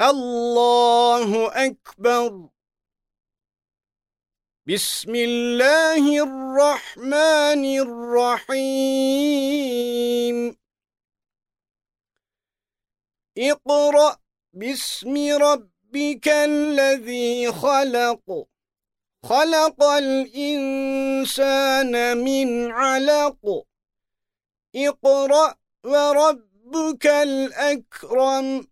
الله أكبر. بسم الله الرحمن الرحيم. اقرأ باسم ربك الذي خلق. خلق الإنسان من علق. اقرأ وربك الأكرم.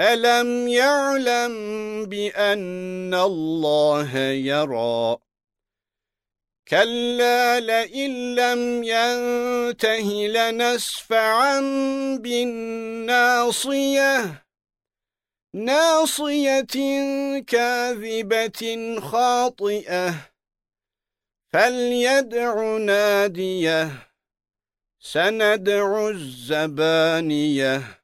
أَلَمْ يَعْلَمْ بِأَنَّ اللَّهَ يَرَى؟ كَلَّا لَئِن لَّمْ يَنْتَهِ لَنَسْفَعًا بِالنَّاصِيَةِ نَاصِيَةٍ كَاذِبَةٍ خَاطِئَةٍ فَلْيَدْعُ نَادِيَهُ سَنَدْعُ الزَّبَانِيَةَ